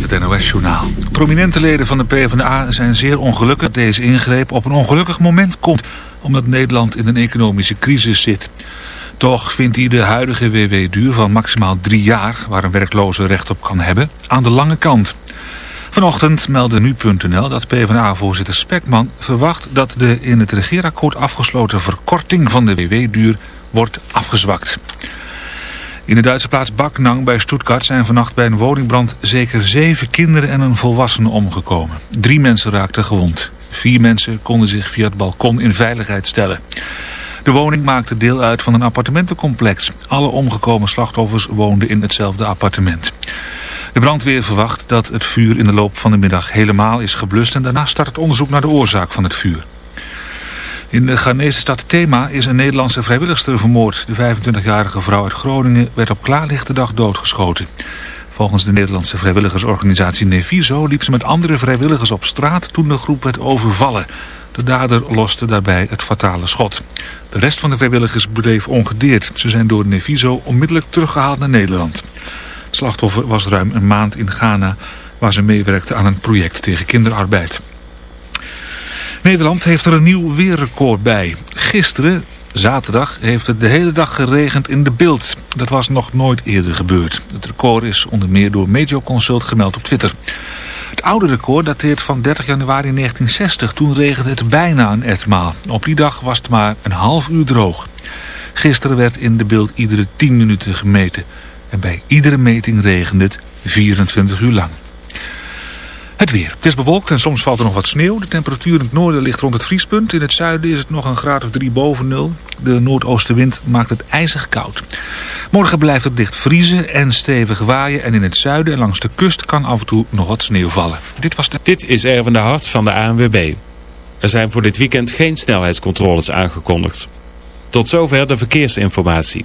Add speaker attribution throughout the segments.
Speaker 1: met het NOS-journaal. Prominente leden van de PvdA zijn zeer ongelukkig dat deze ingreep op een ongelukkig moment komt... omdat Nederland in een economische crisis zit. Toch vindt hij de huidige WW-duur van maximaal drie jaar... waar een werkloze recht op kan hebben, aan de lange kant. Vanochtend meldde nu.nl dat PvdA-voorzitter Spekman verwacht... dat de in het regeerakkoord afgesloten verkorting van de WW-duur wordt afgezwakt. In de Duitse plaats Baknang bij Stuttgart zijn vannacht bij een woningbrand zeker zeven kinderen en een volwassene omgekomen. Drie mensen raakten gewond. Vier mensen konden zich via het balkon in veiligheid stellen. De woning maakte deel uit van een appartementencomplex. Alle omgekomen slachtoffers woonden in hetzelfde appartement. De brandweer verwacht dat het vuur in de loop van de middag helemaal is geblust... en daarna start het onderzoek naar de oorzaak van het vuur. In de Ghanese stad Thema is een Nederlandse vrijwilligster vermoord. De 25-jarige vrouw uit Groningen werd op klaarlichte dag doodgeschoten. Volgens de Nederlandse vrijwilligersorganisatie Neviso liep ze met andere vrijwilligers op straat toen de groep werd overvallen. De dader loste daarbij het fatale schot. De rest van de vrijwilligers bleef ongedeerd. Ze zijn door Neviso onmiddellijk teruggehaald naar Nederland. Het slachtoffer was ruim een maand in Ghana waar ze meewerkte aan een project tegen kinderarbeid. Nederland heeft er een nieuw weerrecord bij. Gisteren, zaterdag, heeft het de hele dag geregend in de beeld. Dat was nog nooit eerder gebeurd. Het record is onder meer door Meteoconsult gemeld op Twitter. Het oude record dateert van 30 januari 1960. Toen regende het bijna een etmaal. Op die dag was het maar een half uur droog. Gisteren werd in de beeld iedere 10 minuten gemeten. En bij iedere meting regende het 24 uur lang. Het weer. Het is bewolkt en soms valt er nog wat sneeuw. De temperatuur in het noorden ligt rond het vriespunt. In het zuiden is het nog een graad of drie boven nul. De noordoostenwind maakt het ijzig koud. Morgen blijft het dicht vriezen en stevig waaien. En in het zuiden en langs de kust kan af en toe nog wat sneeuw vallen. Dit, was de...
Speaker 2: dit is Erwin de Hart van de ANWB. Er zijn voor dit weekend geen snelheidscontroles aangekondigd. Tot zover de verkeersinformatie.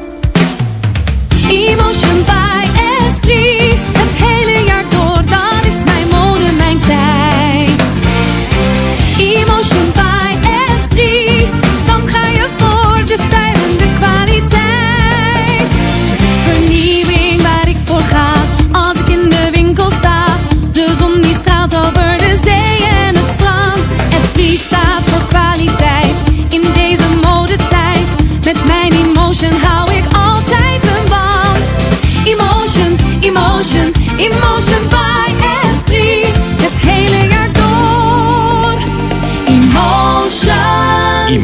Speaker 3: Emotion by Esprit. Het hele jaar door, dat is mijn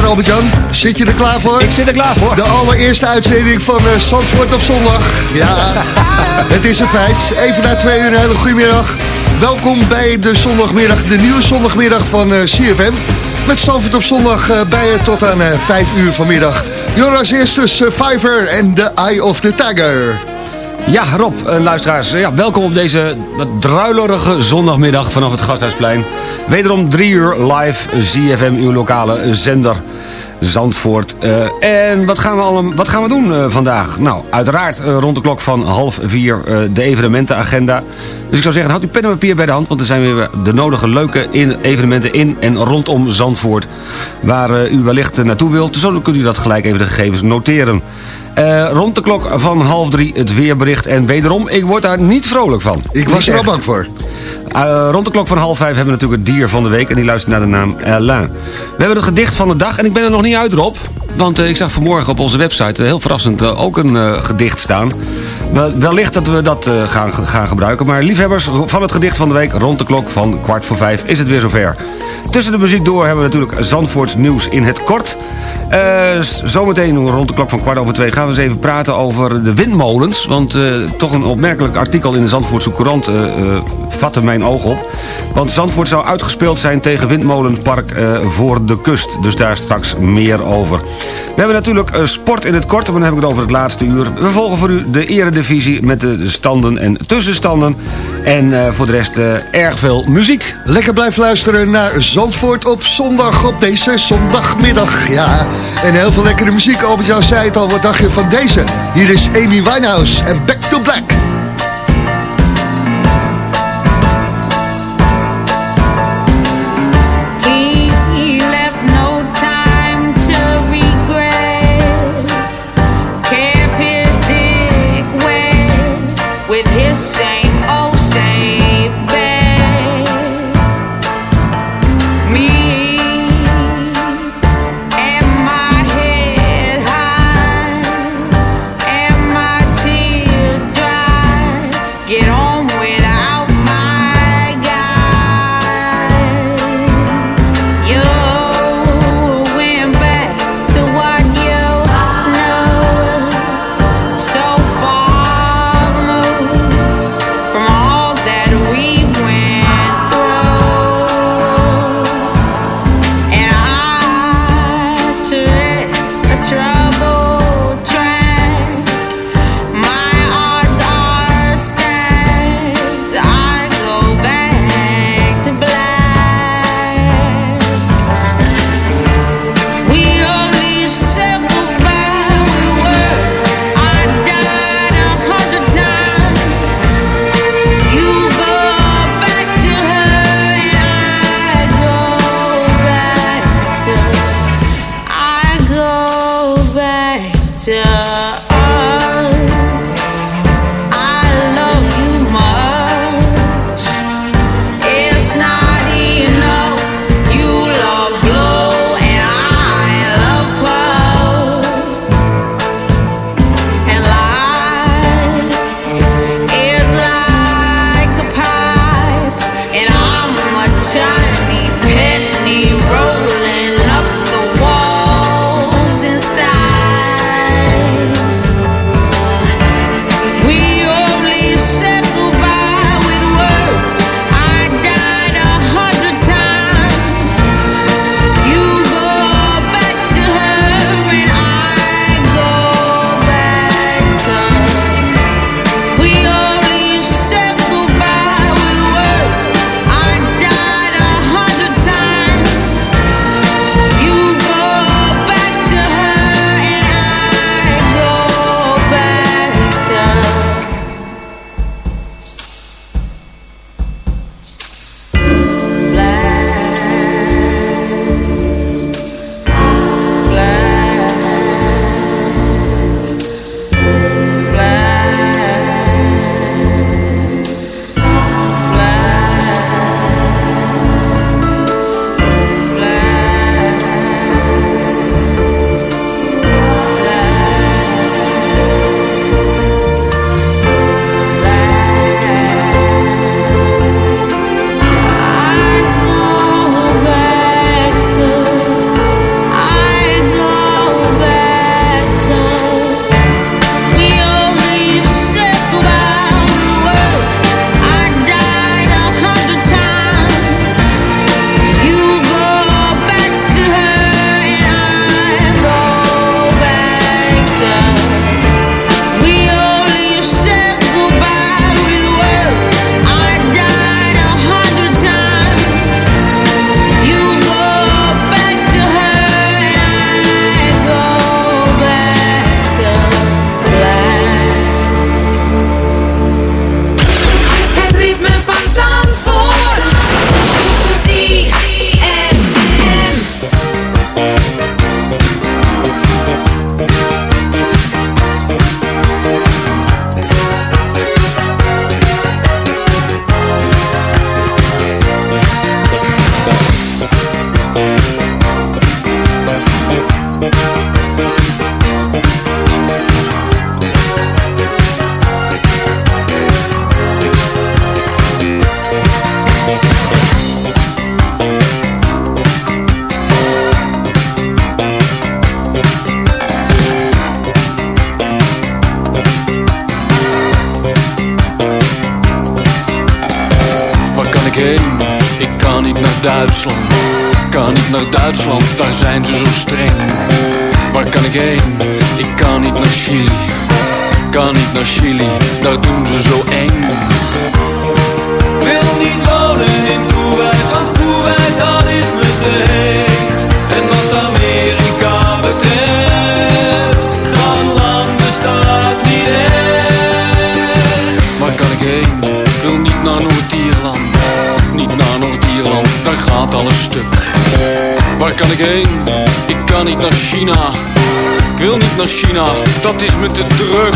Speaker 4: Er voor, Albert-Jan? Zit je er klaar voor?
Speaker 5: Ik zit er klaar voor.
Speaker 4: De allereerste uitzending van uh, Zandvoort op zondag. Ja, het is een feit. Even na twee uur, een hele goede middag. Welkom bij de zondagmiddag, de nieuwe zondagmiddag van uh, CFM. Met Zandvoort op zondag uh, bij je tot aan vijf uur vanmiddag. Jonas eerste Survivor en The Eye of the Tiger.
Speaker 5: Ja, Rob, luisteraars, ja, welkom op deze druilerige zondagmiddag vanaf het Gasthuisplein. Wederom drie uur live ZFM, uw lokale zender. Zandvoort. En wat gaan we, allemaal, wat gaan we doen vandaag? Nou, uiteraard rond de klok van half vier de evenementenagenda. Dus ik zou zeggen, houd uw pen en papier bij de hand... want er zijn weer de nodige leuke in, evenementen in en rondom Zandvoort... waar u wellicht naartoe wilt. Zo kunt u dat gelijk even de gegevens noteren. Rond de klok van half drie het weerbericht. En wederom, ik word daar niet vrolijk van.
Speaker 4: Ik was er wel bang voor.
Speaker 5: Uh, rond de klok van half vijf hebben we natuurlijk het dier van de week... en die luistert naar de naam Alain. We hebben het gedicht van de dag en ik ben er nog niet uit, Rob. Want uh, ik zag vanmorgen op onze website, heel verrassend, ook een gedicht staan. Wellicht dat we dat gaan, gaan gebruiken. Maar liefhebbers van het gedicht van de week... rond de klok van kwart voor vijf is het weer zover. Tussen de muziek door hebben we natuurlijk Zandvoorts nieuws in het kort. Uh, zometeen rond de klok van kwart over twee gaan we eens even praten over de windmolens. Want uh, toch een opmerkelijk artikel in de Zandvoortse Courant uh, vatte mijn oog op. Want Zandvoort zou uitgespeeld zijn tegen windmolenpark voor de kust. Dus daar straks meer over. We hebben natuurlijk sport in het kort, maar dan heb ik het over het laatste uur. We volgen voor u de eredivisie met de standen en tussenstanden. En voor de rest erg veel muziek.
Speaker 4: Lekker blijven luisteren naar Zandvoort op zondag, op deze zondagmiddag. Ja, en heel veel lekkere muziek. Albert-Jan zei het al, wat dacht je van deze? Hier is Amy Winehouse en Back to Black.
Speaker 6: zijn ze zo streng? Waar kan ik heen? Ik kan niet naar Chili, kan niet naar Chili naar China, dat is me te druk.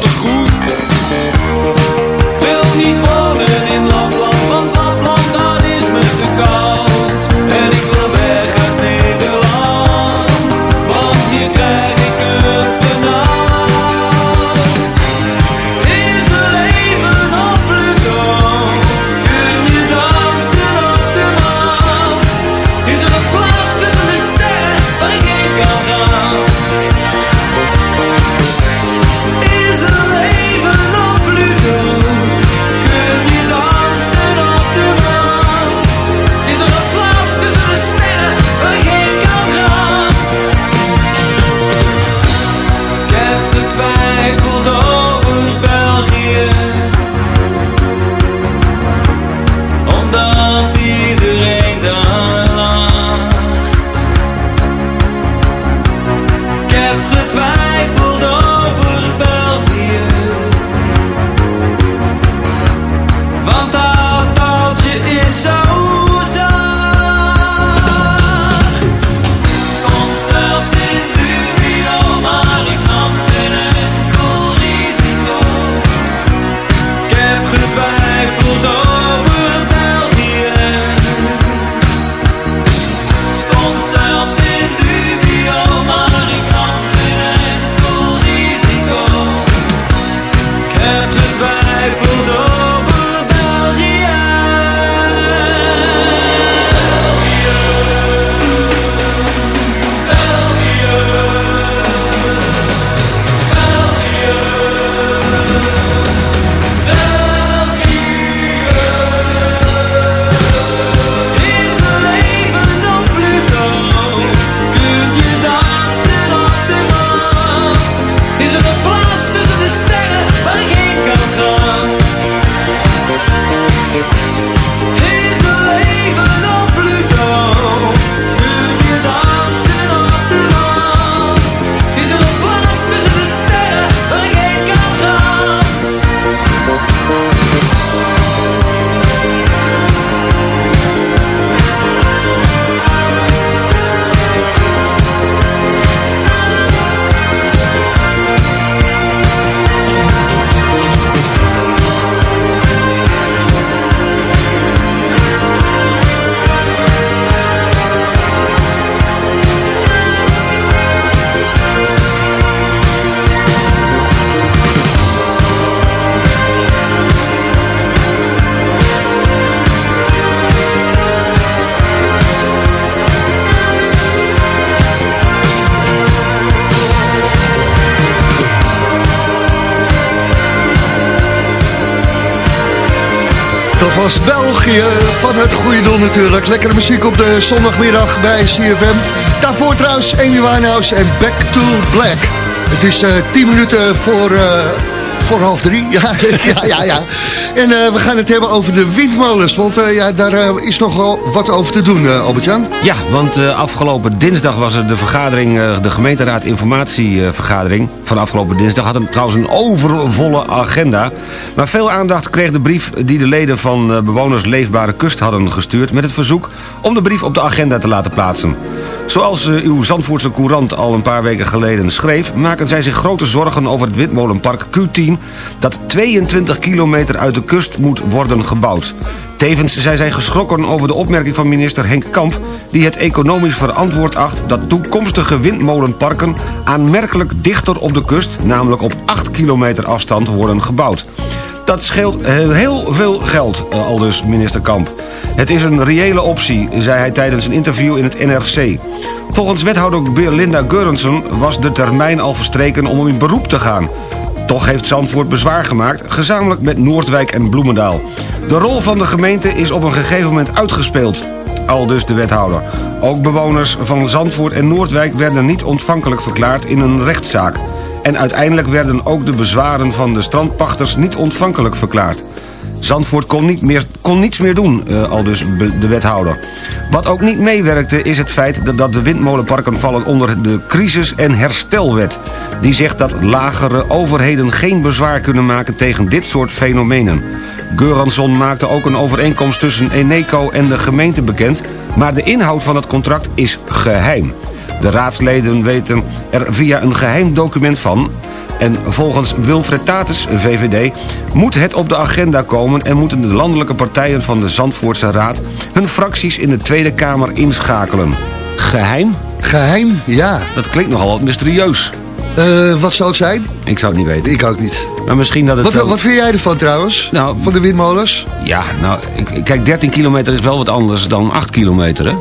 Speaker 6: te
Speaker 7: Eh, zondagmiddag bij CFM. Daarvoor trouwens Amy Winehouse en Back to Black. Het is eh, 10 minuten voor eh, voor half drie. Ja, ja, ja. ja. En uh, we gaan het hebben over de windmolens. Want uh, ja, daar uh, is nog wel wat over te doen, Albert-Jan.
Speaker 5: Ja, want afgelopen dinsdag was er de vergadering... de gemeenteraad informatievergadering van afgelopen dinsdag... had een, trouwens een overvolle agenda. Maar veel aandacht kreeg de brief die de leden van bewoners Leefbare Kust hadden gestuurd... met het verzoek om de brief op de agenda te laten plaatsen. Zoals uw Zandvoortse Courant al een paar weken geleden schreef... maken zij zich grote zorgen over het windmolenpark Q10... dat 22 kilometer uit de kust moet worden gebouwd. Tevens zijn zij geschrokken over de opmerking van minister Henk Kamp... die het economisch verantwoord acht dat toekomstige windmolenparken... aanmerkelijk dichter op de kust, namelijk op 8 kilometer afstand, worden gebouwd. Dat scheelt heel veel geld, eh, aldus minister Kamp. Het is een reële optie, zei hij tijdens een interview in het NRC. Volgens wethouder Belinda Geurensen was de termijn al verstreken om in beroep te gaan. Toch heeft Zandvoort bezwaar gemaakt, gezamenlijk met Noordwijk en Bloemendaal. De rol van de gemeente is op een gegeven moment uitgespeeld. Al dus de wethouder. Ook bewoners van Zandvoort en Noordwijk werden niet ontvankelijk verklaard in een rechtszaak. En uiteindelijk werden ook de bezwaren van de strandpachters niet ontvankelijk verklaard. Zandvoort kon, niet meer, kon niets meer doen, uh, al dus de wethouder. Wat ook niet meewerkte is het feit dat, dat de windmolenparken vallen onder de crisis- en herstelwet. Die zegt dat lagere overheden geen bezwaar kunnen maken tegen dit soort fenomenen. Geuransson maakte ook een overeenkomst tussen Eneco en de gemeente bekend... maar de inhoud van het contract is geheim. De raadsleden weten er via een geheim document van... En volgens Wilfred Tatus, VVD, moet het op de agenda komen... en moeten de landelijke partijen van de Zandvoortse Raad... hun fracties in de Tweede Kamer inschakelen. Geheim?
Speaker 7: Geheim, ja.
Speaker 5: Dat klinkt nogal wat mysterieus.
Speaker 7: Uh, wat zou het zijn?
Speaker 5: Ik zou het niet weten.
Speaker 7: Ik ook niet.
Speaker 5: Maar misschien dat het...
Speaker 7: Wat, wat vind jij ervan trouwens? Nou, van de windmolens?
Speaker 5: Ja, nou, kijk, 13 kilometer is wel wat anders dan 8 kilometer, hè?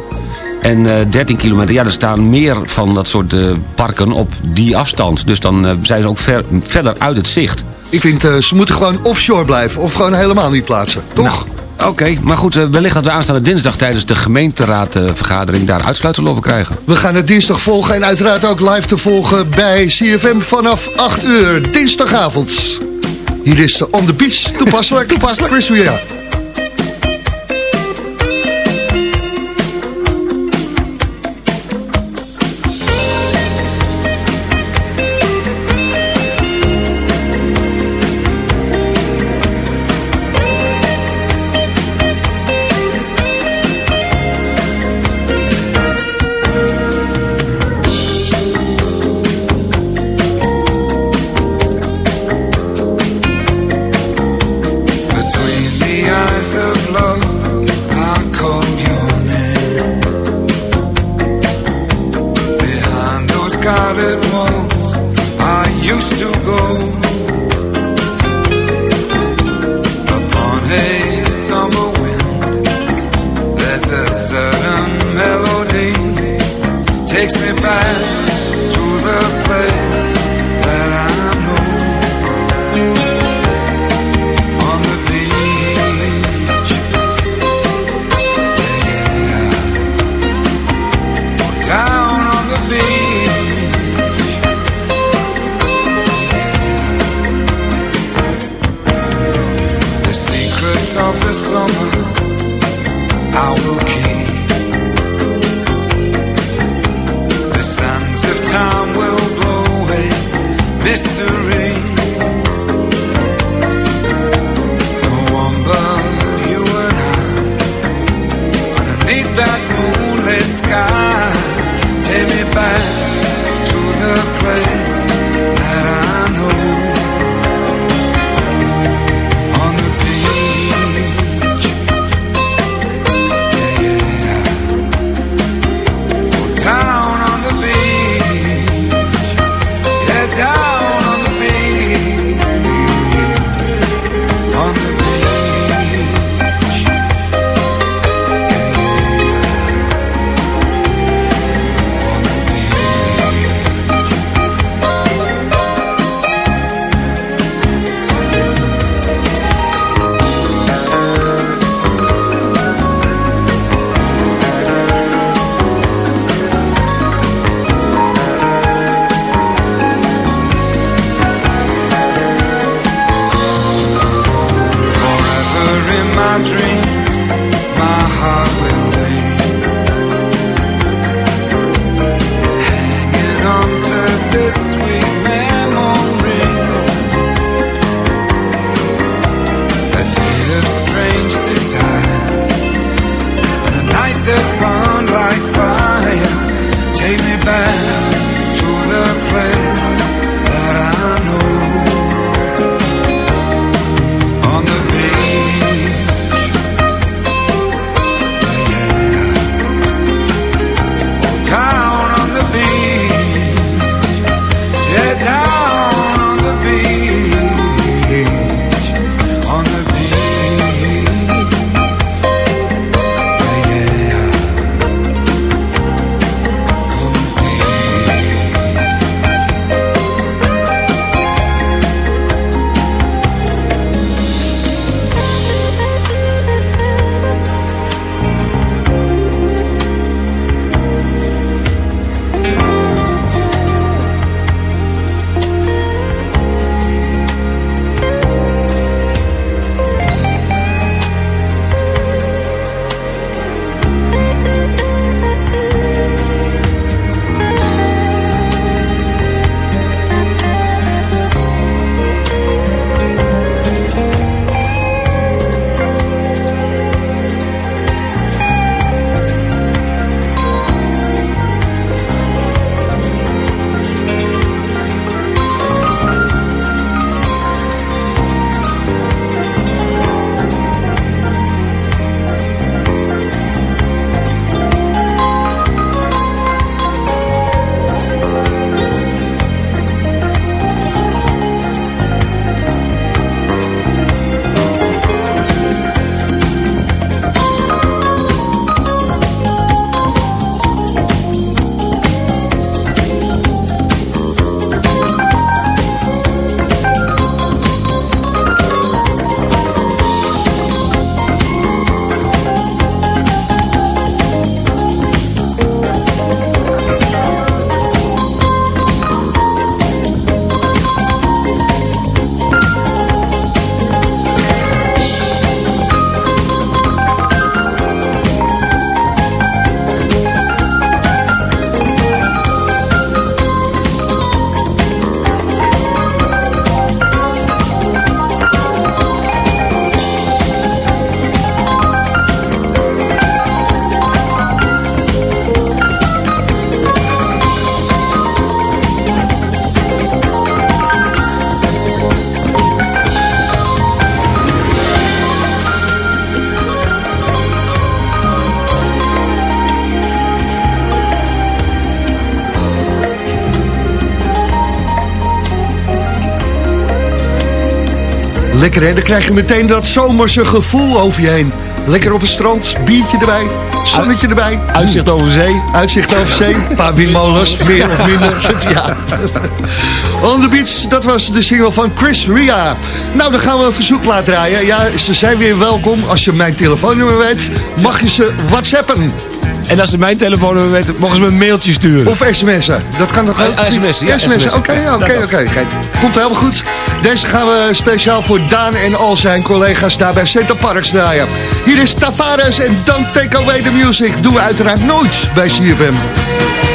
Speaker 5: En uh, eh, 13 kilometer, ja, er staan meer van dat soort uh, parken op die afstand. Dus dan uh, zijn ze ook ver, verder uit het zicht.
Speaker 7: Ik vind, ze moeten gewoon offshore blijven. Of gewoon helemaal niet plaatsen, toch?
Speaker 5: Nou, Oké, okay, maar goed, wellicht dat we aanstaande dinsdag tijdens de gemeenteraadvergadering daar uitsluitsel over krijgen.
Speaker 7: We gaan het dinsdag volgen en uiteraard ook live te volgen bij CFM vanaf 8 uur dinsdagavond. Hier is On The Beach, toepasselijk.
Speaker 5: toepasselijk.
Speaker 7: Chris Ria. Lekker hè, dan krijg je meteen dat zomerse gevoel over je heen. Lekker op het strand, biertje erbij, zonnetje erbij.
Speaker 5: Uitzicht over zee.
Speaker 7: Uitzicht over zee, een paar windmolens, meer of minder. Ja. On the Beach, dat was de single van Chris Ria. Nou, dan gaan we een verzoekplaat draaien. Ja, ze zijn weer welkom. Als je mijn telefoonnummer weet, mag je ze whatsappen.
Speaker 5: En als ze mijn telefoonnummer weten, mogen ze me een mailtje sturen.
Speaker 7: Of sms'en. Dat kan toch ook?
Speaker 5: Eh, sms'en, ja,
Speaker 7: sms'en. Oké, oké, oké. Kijk, Komt helemaal goed. Deze gaan we speciaal voor Daan en al zijn collega's daar bij Center Parks draaien. Hier is Tavares en Don't Take Away the Music. Doen we uiteraard nooit bij CFM.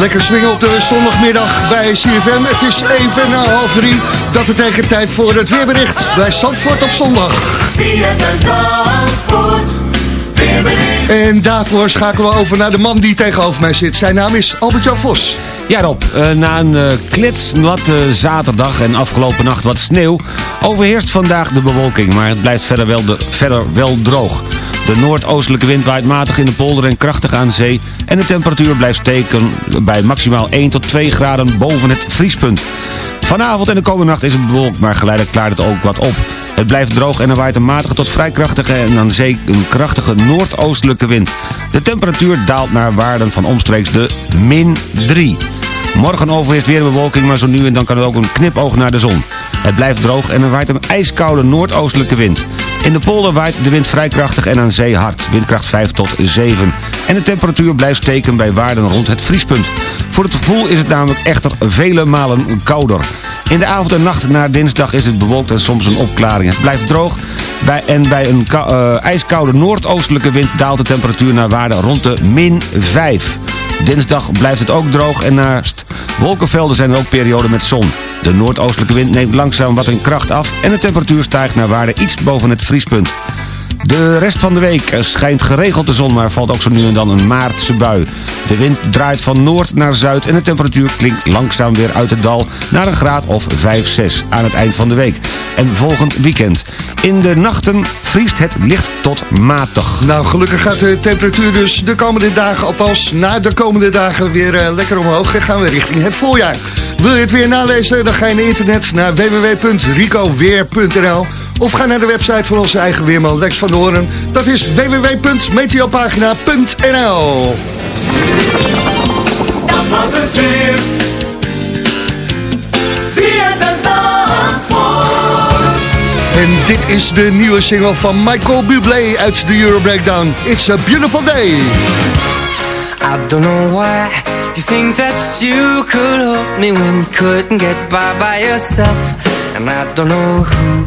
Speaker 7: Lekker swingen op de zondagmiddag bij CFM. Het is even na half drie. Dat betekent tijd voor het weerbericht bij Zandvoort op zondag. En daarvoor schakelen we over naar de man die tegenover mij zit. Zijn naam is Albert-Jan Vos.
Speaker 5: Ja Rob, eh, na een eh, kletsnatte zaterdag en afgelopen nacht wat sneeuw... overheerst vandaag de bewolking, maar het blijft verder wel, de, verder wel droog. De noordoostelijke wind waait matig in de polder en krachtig aan zee... en de temperatuur blijft steken bij maximaal 1 tot 2 graden boven het vriespunt. Vanavond en de komende nacht is het bewolkt, maar geleidelijk klaart het ook wat op. Het blijft droog en er waait een matige tot vrij krachtige en aan zee een krachtige noordoostelijke wind. De temperatuur daalt naar waarden van omstreeks de min 3. Morgen overheerst weer bewolking, maar zo nu en dan kan er ook een knipoog naar de zon. Het blijft droog en er waait een ijskoude noordoostelijke wind. In de polder waait de wind vrij krachtig en aan zee hard, windkracht 5 tot 7. En de temperatuur blijft steken bij waarden rond het vriespunt. Voor het gevoel is het namelijk echter vele malen kouder. In de avond en nacht naar dinsdag is het bewolkt en soms een opklaring. Het blijft droog bij, en bij een eh, ijskoude noordoostelijke wind daalt de temperatuur naar waarde rond de min 5. Dinsdag blijft het ook droog en naast wolkenvelden zijn er ook perioden met zon. De noordoostelijke wind neemt langzaam wat in kracht af en de temperatuur stijgt naar waarde iets boven het vriespunt. De rest van de week schijnt geregeld de zon, maar valt ook zo nu en dan een maartse bui. De wind draait van noord naar zuid en de temperatuur klinkt langzaam weer uit het dal naar een graad of 5, 6 aan het eind van de week. En volgend weekend. In de nachten vriest het licht tot matig.
Speaker 7: Nou, gelukkig gaat de temperatuur dus de komende dagen, althans na de komende dagen, weer eh, lekker omhoog. En gaan we richting het voorjaar. Wil je het weer nalezen? Dan ga je naar internet naar www.ricoweer.nl of ga naar de website van onze eigen weerman Lex van Hoorn. Dat is www.meteopagina.nl
Speaker 8: Dat was het weer.
Speaker 7: En dit is de nieuwe single van Michael Bublé uit de Euro Breakdown. It's a beautiful day.
Speaker 9: I don't know why you think that you could help me when you couldn't get by by yourself. And I don't know who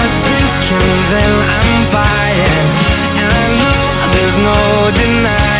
Speaker 9: for taking, then I'm buying. And I know there's no denying.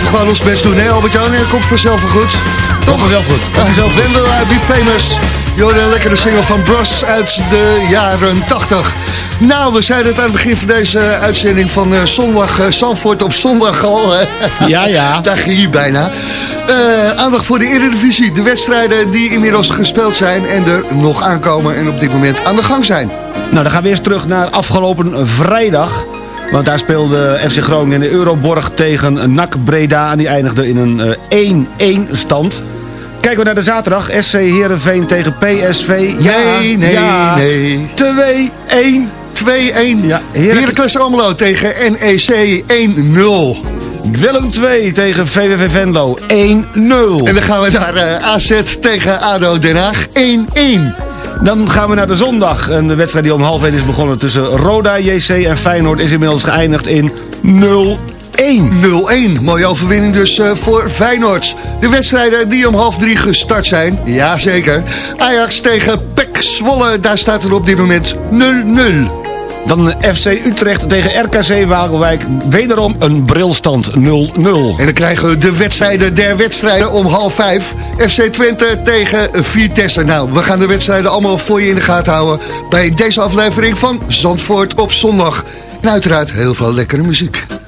Speaker 7: Blijven gewoon ons best doen, hè Albert-Jan? Het komt vanzelf wel goed. Toch?
Speaker 5: Vanzelf goed.
Speaker 7: When Will I Be Famous. Jullie een lekkere single van Bros uit de jaren 80.
Speaker 10: Nou, we zeiden het aan het begin van deze uitzending van uh, zondag uh, Zandvoort op zondag al.
Speaker 5: ja, ja.
Speaker 10: Daar ging je bijna. Uh, aandacht voor de Eredivisie. De wedstrijden die inmiddels gespeeld zijn en er nog aankomen en op dit moment aan de gang zijn.
Speaker 5: Nou, dan gaan we eerst terug naar afgelopen vrijdag. Want daar speelde FC Groningen in de Euroborg tegen NAC Breda. En die eindigde in een 1-1 stand. Kijken we naar de zaterdag. SC Heerenveen tegen PSV.
Speaker 10: Ja, nee, nee,
Speaker 5: ja.
Speaker 10: nee.
Speaker 5: 2-1.
Speaker 10: 2-1. Ja, Heracles Almelo tegen NEC 1-0.
Speaker 5: Willem 2 tegen VVV Venlo 1-0. En
Speaker 10: dan gaan we naar uh, AZ tegen ADO Den Haag 1-1.
Speaker 5: Dan gaan we naar de zondag. Een wedstrijd die om half 1 is begonnen tussen Roda, JC en Feyenoord... is inmiddels geëindigd in 0
Speaker 10: 1-0-1. Mooie overwinning dus uh, voor Feyenoord. De wedstrijden die om half drie gestart zijn. Jazeker. Ajax tegen PEC Zwolle. Daar staat er op dit moment 0-0.
Speaker 5: Dan FC Utrecht tegen RKC Wagelwijk. Wederom een brilstand 0-0. En
Speaker 10: dan krijgen we de wedstrijden der wedstrijden om half vijf. FC Twente tegen Vitesse. Nou, we gaan de wedstrijden allemaal voor je in de gaten houden... bij deze aflevering van Zandvoort op zondag. En uiteraard heel veel lekkere muziek.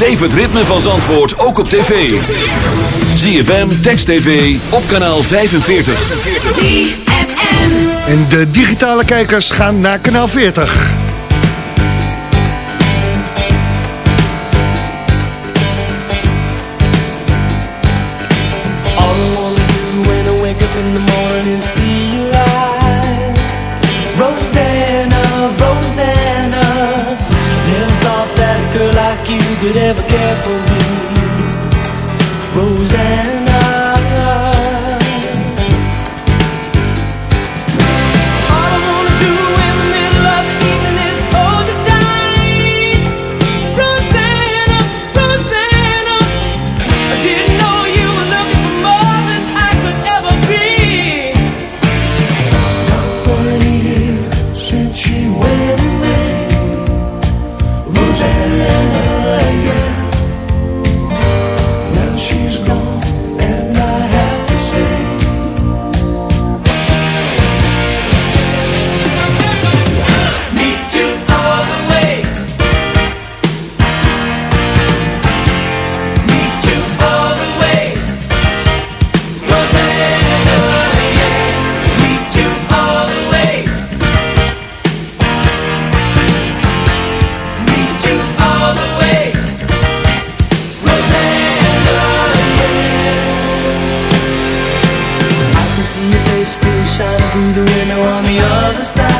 Speaker 11: Beleef het ritme van Zandvoort ook op tv. ZFM, Text TV, op kanaal 45.
Speaker 12: ZFM.
Speaker 7: En de digitale kijkers gaan naar kanaal 40.
Speaker 3: Could ever care for still shining through the window on the other side.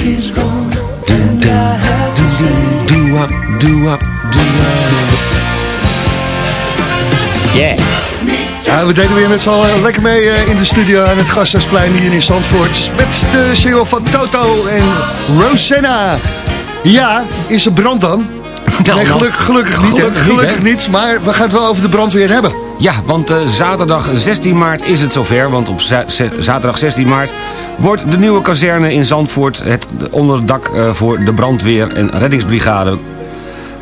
Speaker 3: She's gone, and I have to say.
Speaker 5: Doe up, doe up, doe up. Yeah.
Speaker 7: Ja, we deden weer met z'n allen lekker mee eh, in de studio aan het Gasthuisplein hier in Zandvoort. Met de single van Toto en Rosanna. Ja, is er brand dan? Nee, gelukkig, gelukkig niet.
Speaker 5: Gelukkig niet,
Speaker 7: Gelukkig
Speaker 5: hè?
Speaker 7: niet, maar we gaan het wel over de brandweer hebben.
Speaker 5: Ja, want eh, zaterdag 16 maart is het zover. Want op zaterdag 16 maart wordt de nieuwe kazerne in Zandvoort... het onderdak eh, voor de brandweer en reddingsbrigade.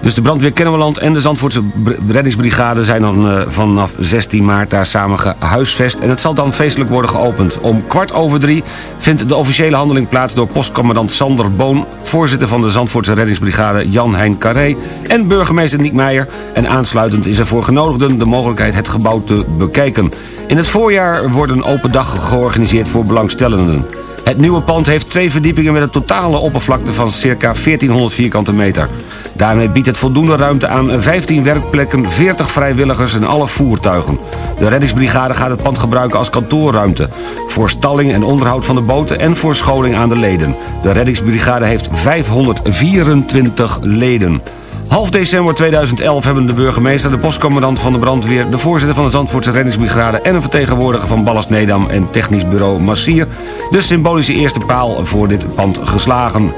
Speaker 5: Dus de brandweer Kennemerland en de Zandvoortse br- reddingsbrigade... zijn dan eh, vanaf 16 maart daar samen gehuisvest. En het zal dan feestelijk worden geopend. Om kwart over drie vindt de officiële handeling plaats... door postcommandant Sander Boon... voorzitter van de Zandvoortse reddingsbrigade Jan-Hein Carré... en burgemeester Niek Meijer. En aansluitend is er voor genodigden de mogelijkheid het gebouw te bekijken. In het voorjaar wordt een open dag georganiseerd voor belangstellenden. Het nieuwe pand heeft twee verdiepingen met een totale oppervlakte van circa 1400 vierkante meter. Daarmee biedt het voldoende ruimte aan 15 werkplekken, 40 vrijwilligers en alle voertuigen. De reddingsbrigade gaat het pand gebruiken als kantoorruimte. Voor stalling en onderhoud van de boten en voor scholing aan de leden. De reddingsbrigade heeft 524 leden. Half december 2011 hebben de burgemeester, de postcommandant van de brandweer... de voorzitter van de Zandvoortse reddingsbrigade... en een vertegenwoordiger van Ballast Nedam en technisch bureau Massier... de symbolische eerste paal voor dit pand geslagen.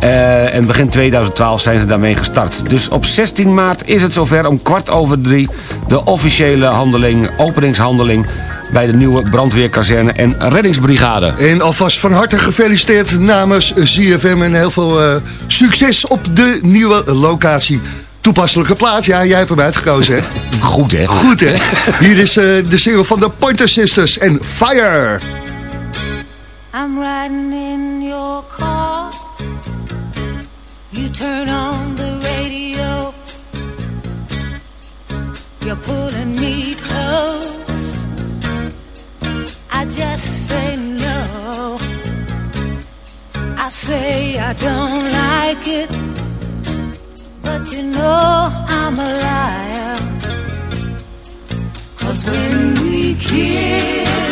Speaker 5: Eh, en begin 2012 zijn ze daarmee gestart. Dus op 16 maart is het zover om kwart over drie... de officiële handeling, openingshandeling bij de nieuwe brandweerkazerne en reddingsbrigade.
Speaker 7: En alvast van harte gefeliciteerd namens ZFM en heel veel eh, succes op de nieuwe locatie. Toepasselijke plaats, ja, jij hebt hem uitgekozen, hè?
Speaker 5: Goed, hè?
Speaker 7: Goed, hè? Hier is eh, de single van de Pointer Sisters en Fire.
Speaker 12: I'm riding in your car. You turn on the radio. You're pulling me I say I don't like it. But you know I'm a liar. Cause when we kiss,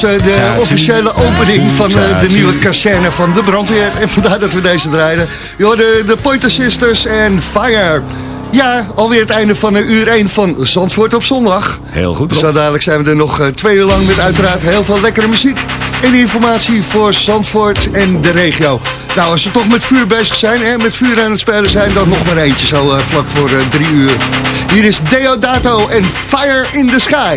Speaker 7: dus eh, de officiële opening van eh, de nieuwe kazerne van de brandweer. En vandaar dat we deze draaiden. Joh, de, de Pointer Sisters en Fire. Ja, alweer het einde van uh, uur 1 van Zandvoort op zondag.
Speaker 5: Heel goed.
Speaker 7: Zo dadelijk zijn we er nog eh, twee uur lang met uiteraard heel veel lekkere muziek. En informatie voor Zandvoort en de regio. Nou, als we toch met vuur bezig zijn, hè, met vuur aan het spelen zijn... dan nog maar eentje zo eh, vlak voor eh, drie uur. Hier is Deodato en Fire in the Sky.